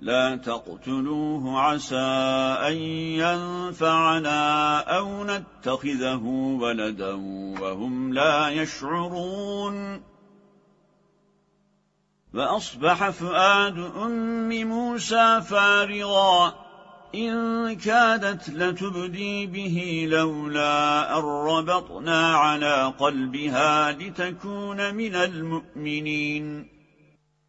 لا تقتلوه عسى أن ينفعنا أو نتخذه ولدا وهم لا يشعرون. فأصبح فؤاد أم موسى فارغا. إن كادت لتبدي به لولا أن على قلبها لتكون من المؤمنين.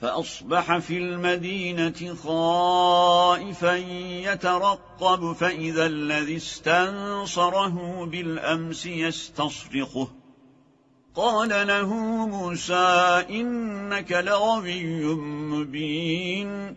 فأصبح في المدينة خائفا يترقب فإذا الذي استنصره بالأمس يستصرخه. قال له موسى إنك لغوي مبين.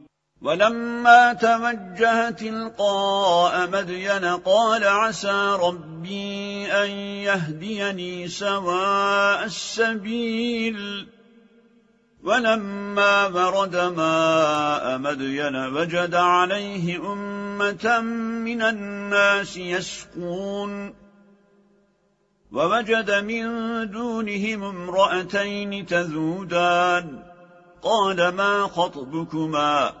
ولما توجه تلقاء مدين قال عسى ربي أن يهديني سواء السبيل. ولما برد ماء مدين وجد عليه أمة من الناس يسقون. ووجد من دونهم امرأتين تذودان. قال ما خطبكما؟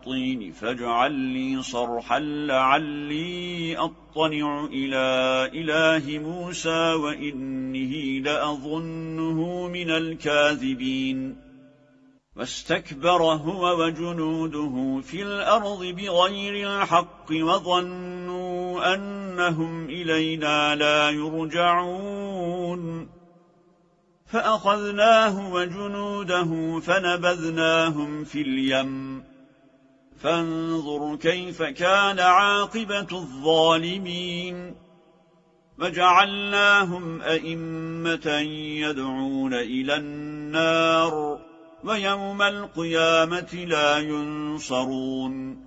الطين فاجعل لي صرحا لعلي أطلع إلى إله موسى وإنه لأظنه من الكاذبين. واستكبر هو وجنوده في الأرض بغير الحق وظنوا أنهم إلينا لا يرجعون. فأخذناه وجنوده فنبذناهم في اليم. فانظر كيف كان عاقبة الظالمين. وجعلناهم أئمة يدعون إلى النار ويوم القيامة لا ينصرون.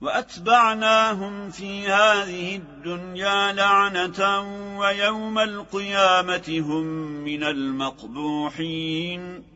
وأتبعناهم في هذه الدنيا لعنة ويوم القيامة هم من المقبوحين.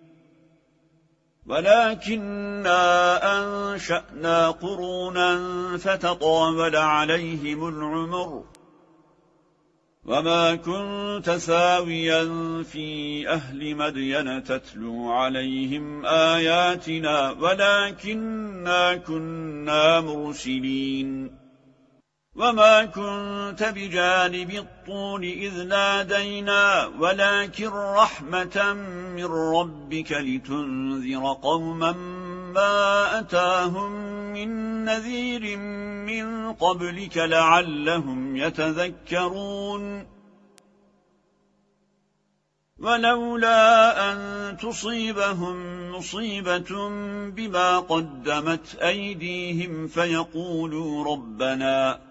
ولكننا أنشأنا قرونا فتطاول عليهم العمر وما كنت ثاويا في أهل مدين تتلو عليهم آياتنا ولكننا كنا مرسلين. وما كنت بجانب الطول إذ نادينا ولكن رحمة من ربك لتنذر قوما ما أتاهم من نذير من قبلك لعلهم يتذكرون ولولا أن تصيبهم مصيبة بما قدمت أيديهم فيقولوا ربنا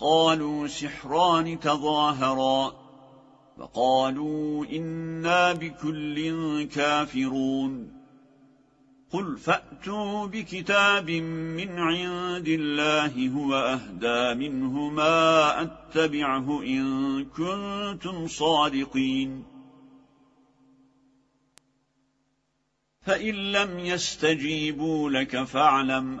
قالوا سحران تظاهرا فقالوا إنا بكل كافرون قل فأتوا بكتاب من عند الله هو أهدى منه ما أتبعه إن كنتم صادقين. فإن لم يستجيبوا لك فاعلم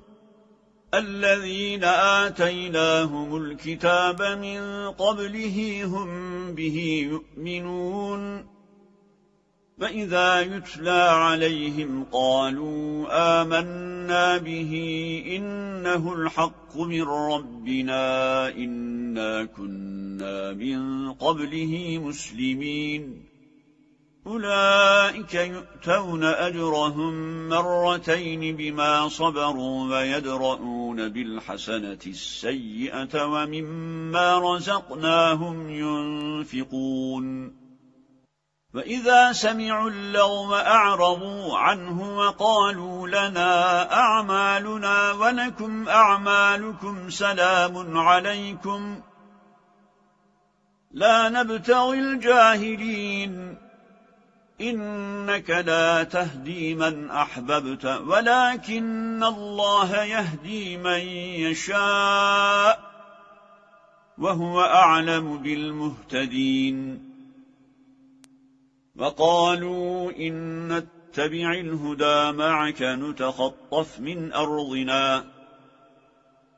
الذين آتيناهم الكتاب من قبله هم به يؤمنون. فإذا يتلى عليهم قالوا آمنا به إنه الحق من ربنا إنا كنا من قبله مسلمين. أولئك يؤتون أجرهم مرتين بما صبروا ويدرؤون بالحسنة السيئة ومما رزقناهم ينفقون. وإذا سمعوا اللغم أعرضوا عنه وقالوا لنا أعمالنا ولكم أعمالكم سلام عليكم. لا نبتغي الجاهلين. إنك لا تهدي من أحببت ولكن الله يهدي من يشاء وهو أعلم بالمهتدين. وقالوا إن نتبع الهدى معك نتخطف من أرضنا.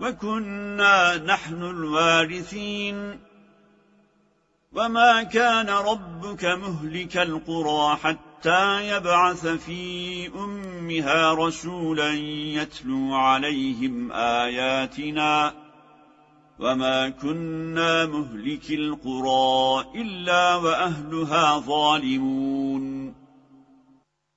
وكنا نحن الوارثين. وما كان ربك مهلك القرى حتى يبعث في أمها رسولا يتلو عليهم آياتنا. وما كنا مهلك القرى إلا وأهلها ظالمون.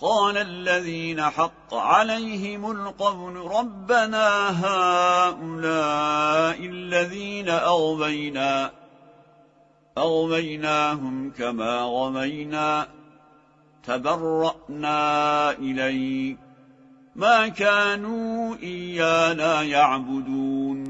قال الذين حق عليهم القول ربنا هؤلاء الذين أغبينا أغبيناهم كما غمينا تبرأنا إليك ما كانوا إيانا يعبدون.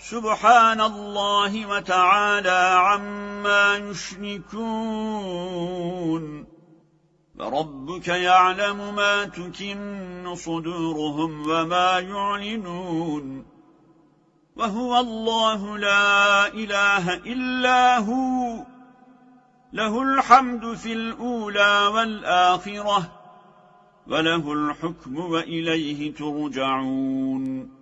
سبحان الله وتعالى عما يشركون. فربك يعلم ما تكن صدورهم وما يعلنون. وهو الله لا إله إلا هو. له الحمد في الأولى والآخرة. وله الحكم وإليه ترجعون.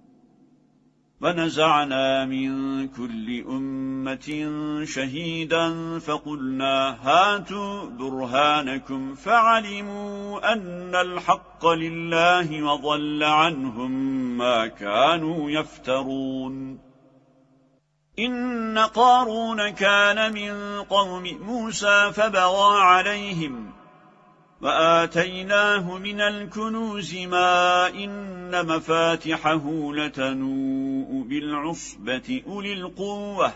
ونزعنا من كل أمة شهيدا فقلنا هاتوا برهانكم فعلموا أن الحق لله وضل عنهم ما كانوا يفترون. إن قارون كان من قوم موسى فبغى عليهم وآتيناه من الكنوز ما إن مفاتحه لتنوء. بالعصبة أولي القوة.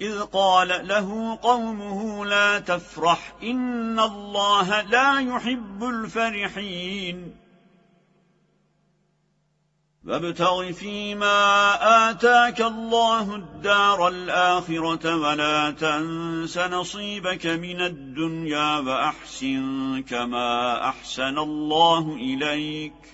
إذ قال له قومه لا تفرح إن الله لا يحب الفرحين. وابتغ فيما آتاك الله الدار الآخرة ولا تنس نصيبك من الدنيا وأحسن كما أحسن الله إليك.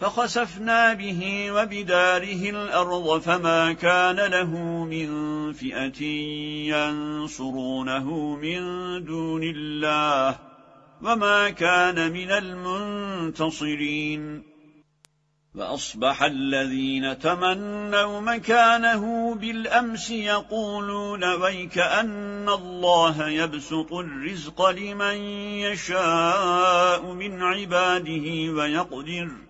فخسفنا به وبداره الأرض فما كان له من فئة ينصرونه من دون الله وما كان من المنتصرين. وأصبح الذين تمنوا مكانه بالأمس يقولون ويك أن الله يبسط الرزق لمن يشاء من عباده ويقدر